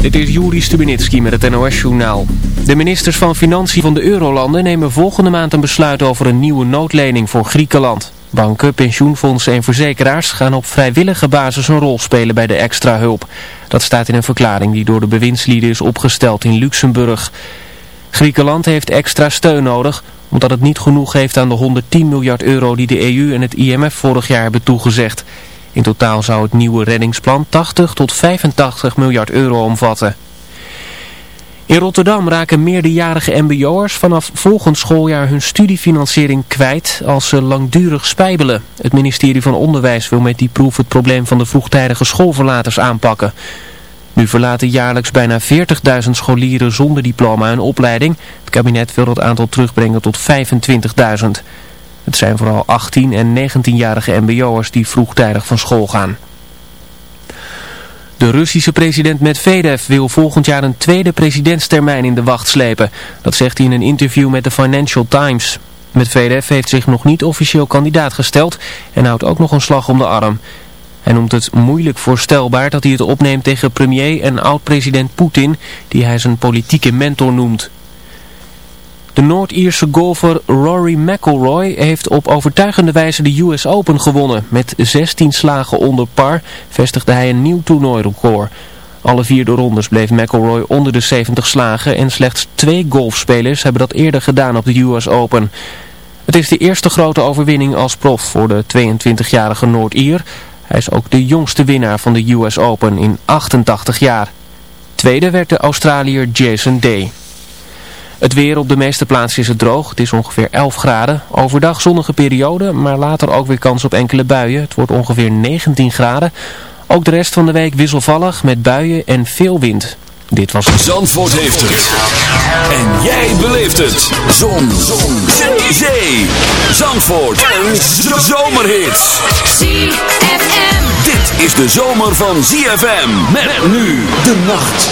Dit is Juri Stubenitski met het NOS-journaal. De ministers van Financiën van de Eurolanden nemen volgende maand een besluit over een nieuwe noodlening voor Griekenland. Banken, pensioenfondsen en verzekeraars gaan op vrijwillige basis een rol spelen bij de extra hulp. Dat staat in een verklaring die door de bewindslieden is opgesteld in Luxemburg. Griekenland heeft extra steun nodig omdat het niet genoeg heeft aan de 110 miljard euro die de EU en het IMF vorig jaar hebben toegezegd. In totaal zou het nieuwe reddingsplan 80 tot 85 miljard euro omvatten. In Rotterdam raken meerderjarige mbo'ers vanaf volgend schooljaar hun studiefinanciering kwijt als ze langdurig spijbelen. Het ministerie van Onderwijs wil met die proef het probleem van de vroegtijdige schoolverlaters aanpakken. Nu verlaten jaarlijks bijna 40.000 scholieren zonder diploma een opleiding. Het kabinet wil dat aantal terugbrengen tot 25.000. Het zijn vooral 18 en 19-jarige mbo'ers die vroegtijdig van school gaan. De Russische president Medvedev wil volgend jaar een tweede presidentstermijn in de wacht slepen. Dat zegt hij in een interview met de Financial Times. Medvedev heeft zich nog niet officieel kandidaat gesteld en houdt ook nog een slag om de arm. Hij noemt het moeilijk voorstelbaar dat hij het opneemt tegen premier en oud-president Poetin, die hij zijn politieke mentor noemt. De Noord-Ierse golfer Rory McIlroy heeft op overtuigende wijze de US Open gewonnen. Met 16 slagen onder par vestigde hij een nieuw toernooirecord. Alle vier de rondes bleef McIlroy onder de 70 slagen en slechts twee golfspelers hebben dat eerder gedaan op de US Open. Het is de eerste grote overwinning als prof voor de 22-jarige Noord-Ier. Hij is ook de jongste winnaar van de US Open in 88 jaar. Tweede werd de Australiër Jason Day. Het weer op de meeste plaatsen is het droog. Het is ongeveer 11 graden. Overdag zonnige periode, maar later ook weer kans op enkele buien. Het wordt ongeveer 19 graden. Ook de rest van de week wisselvallig met buien en veel wind. Dit was het. Zandvoort heeft het. En jij beleeft het. Zon. Zon. Zee. Zee. Zandvoort. Een zomerhit. ZFM. Dit is de zomer van ZFM. Met nu de nacht.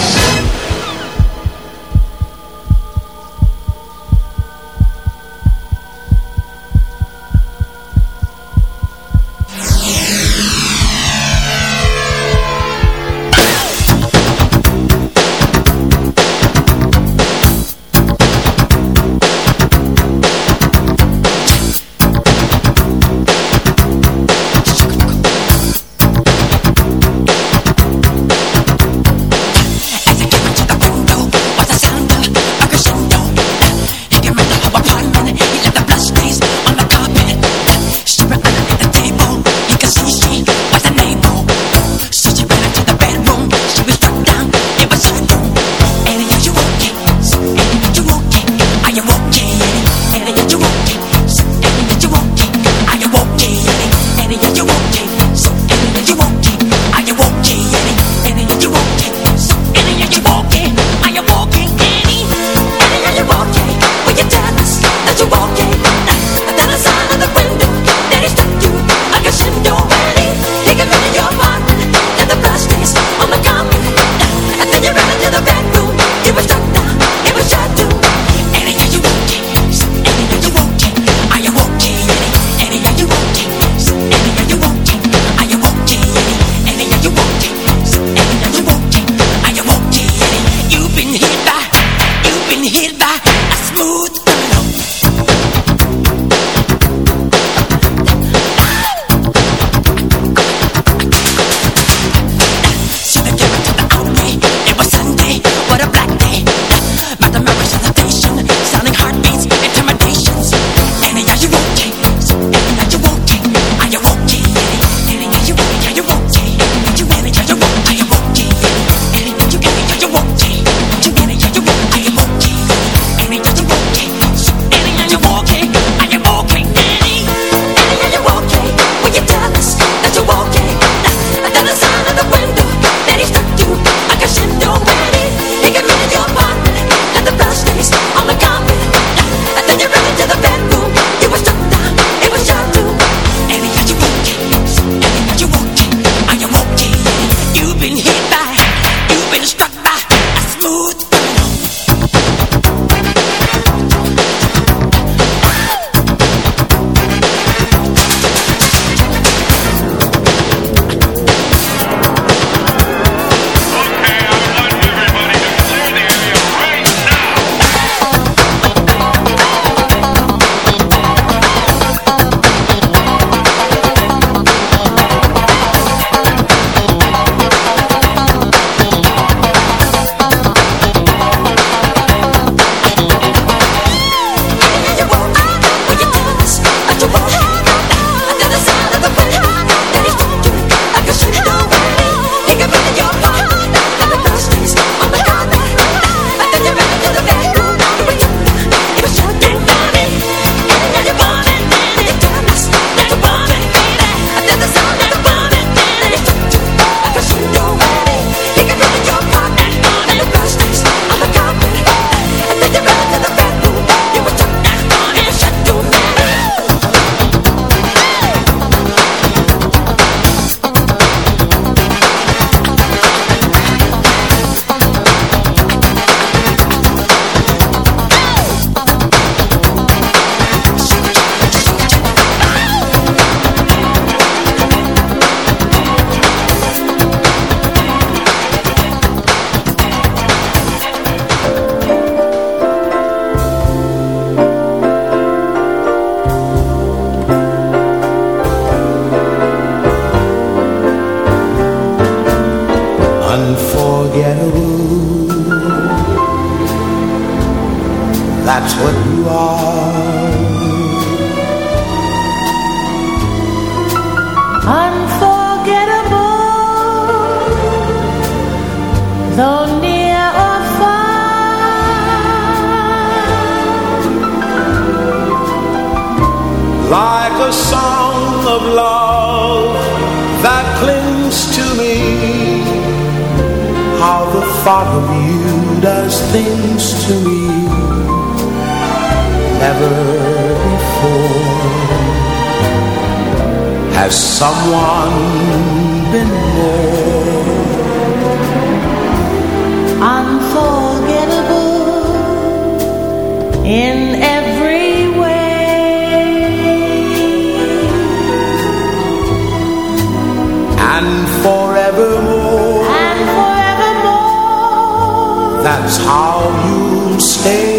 That's how you'll stay.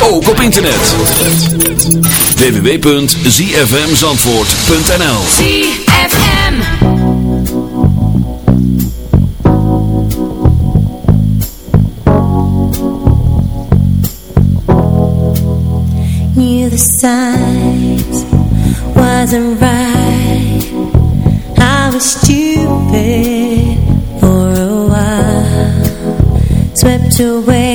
Ook op internet. www.zfmzandvoort.nl ZFM Knew the signs wasn't right. I was stupid for a while. Swept away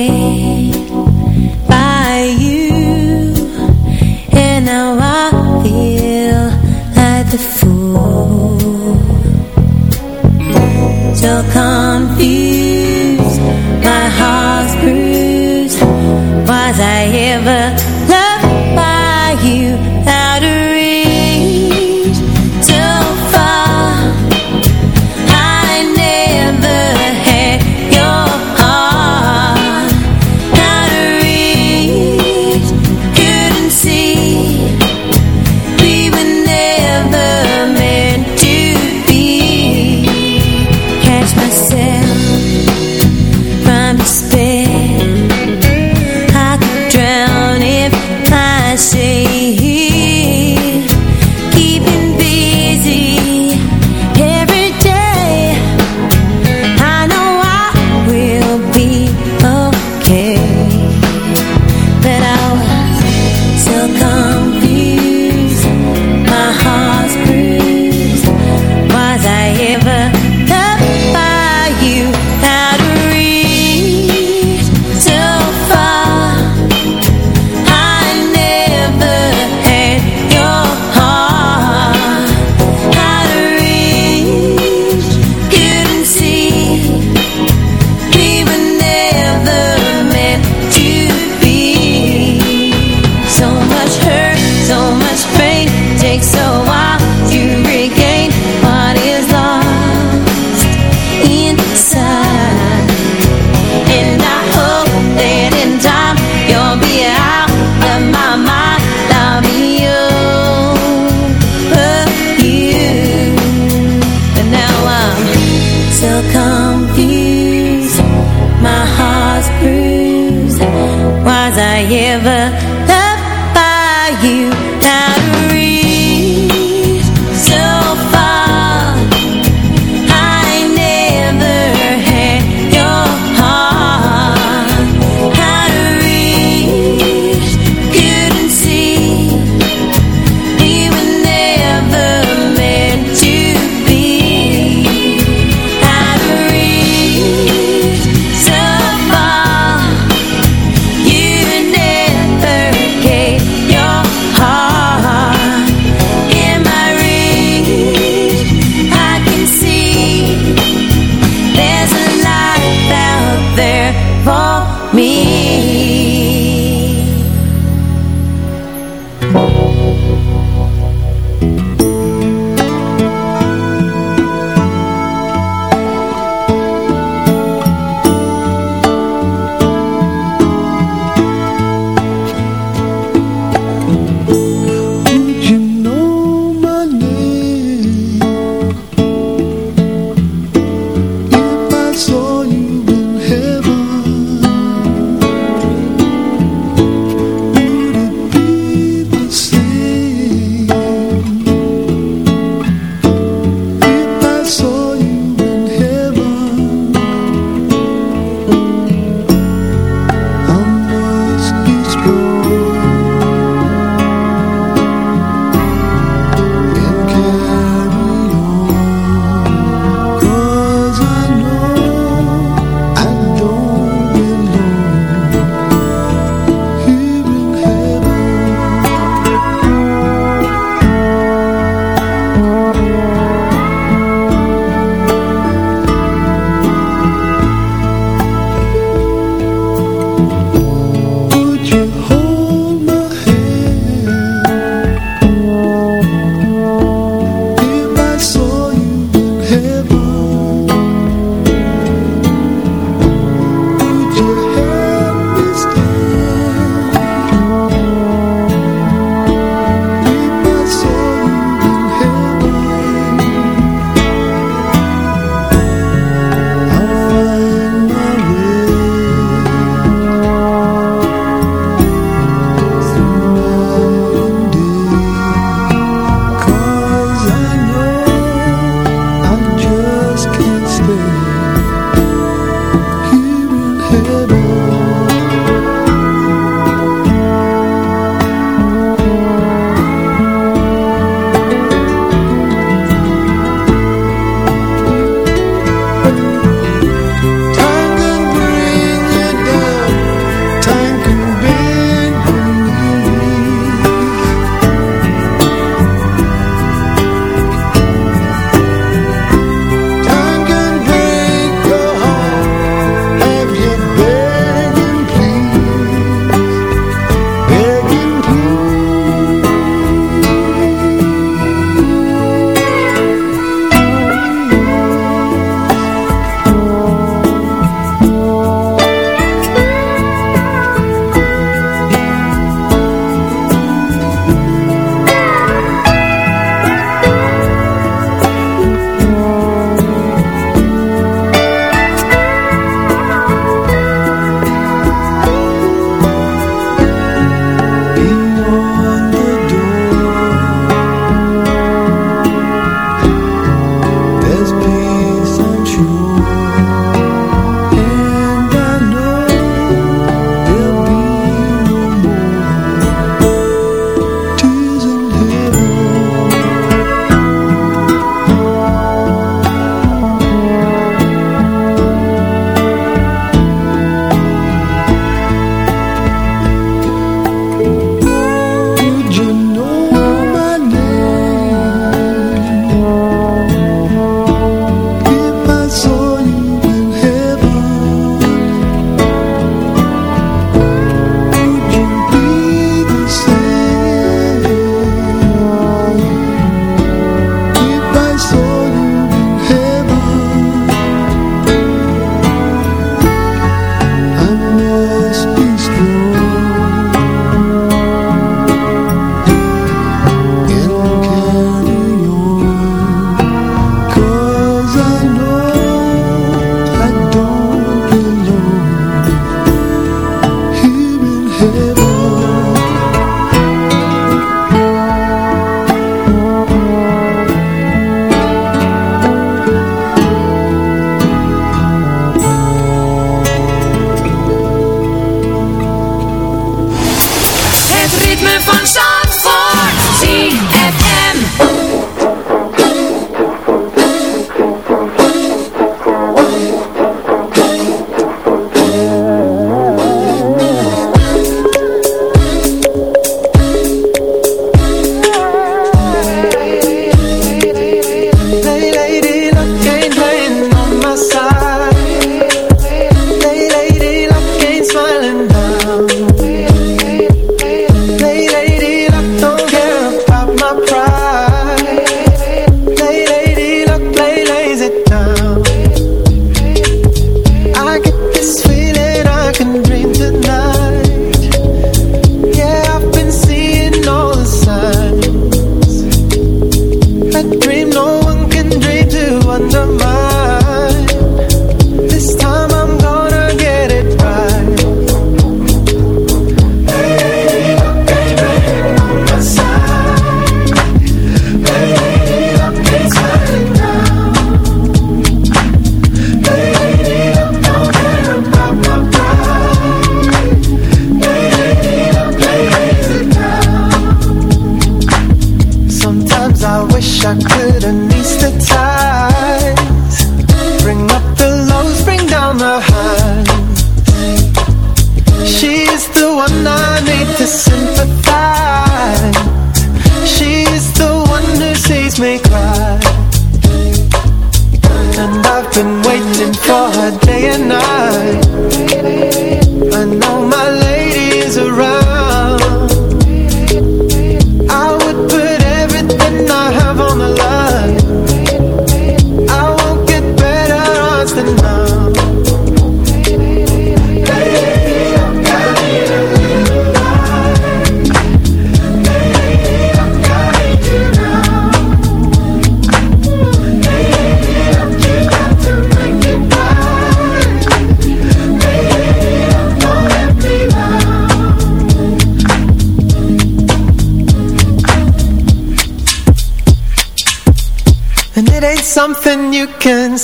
can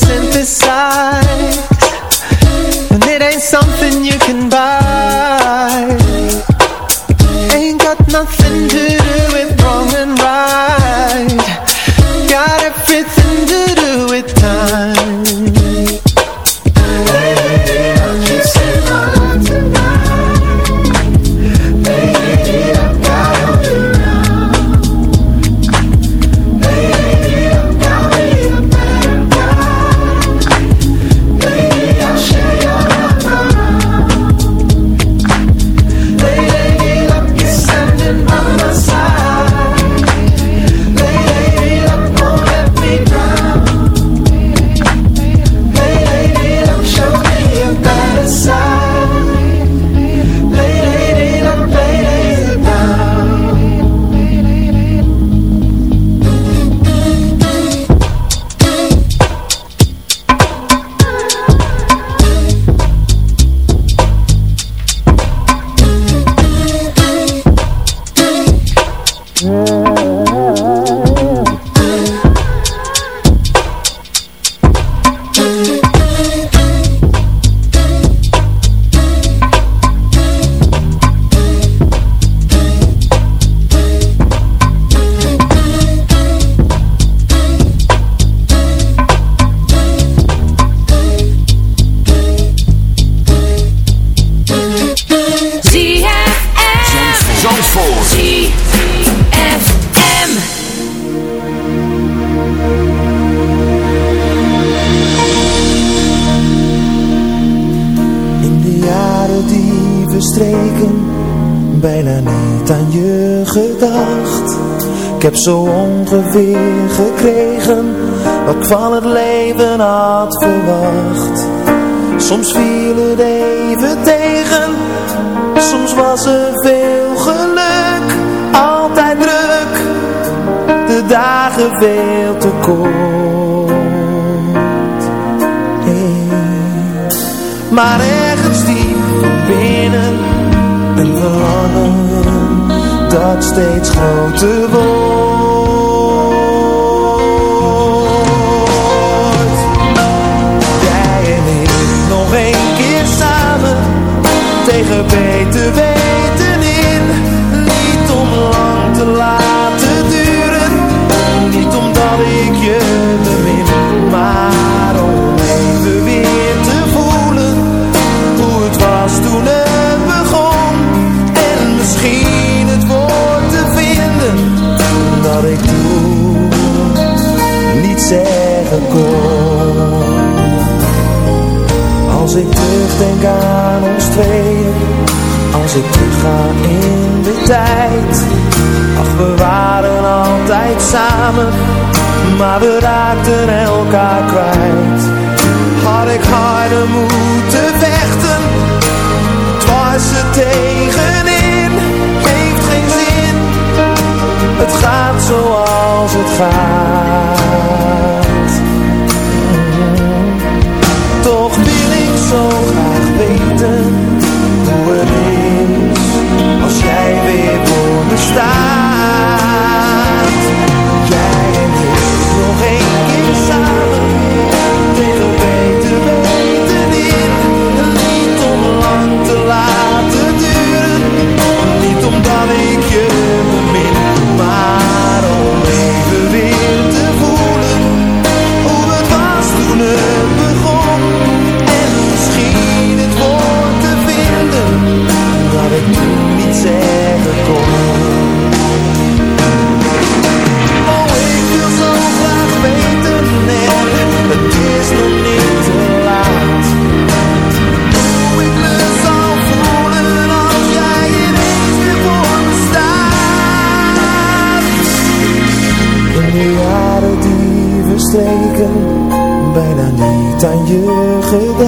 stop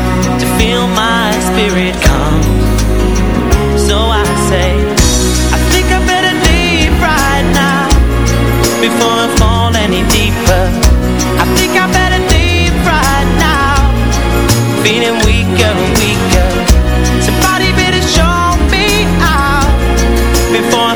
To feel my spirit calm So I say I think I better leave right now Before I fall any deeper. I think I better leave right now Feeling weaker weaker. Somebody better show me out Before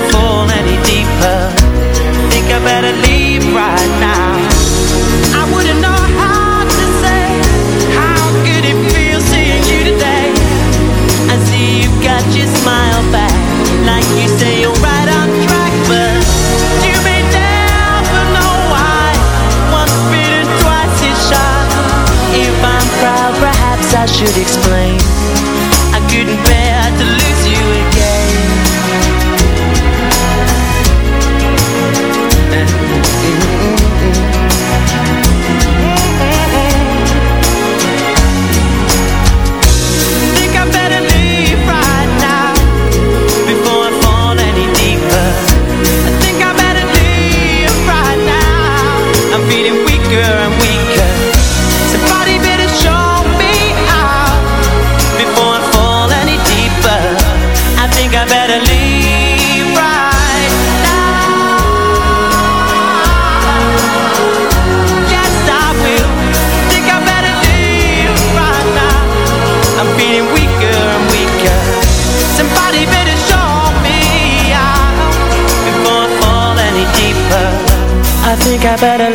I should explain. I couldn't bear better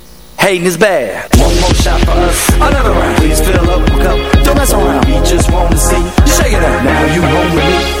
Hating is bad. One more shot for us, another round. Please fill up a cup, don't mess around. We just wanna see you shake it up. Now you home with me.